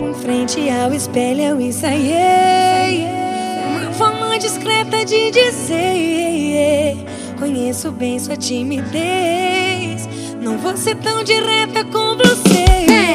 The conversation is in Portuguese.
Em frente ao espelho eu ensaiei. Uma forma discreta de dizer Conheço bem sua timidez. Não vou ser tão direta com você.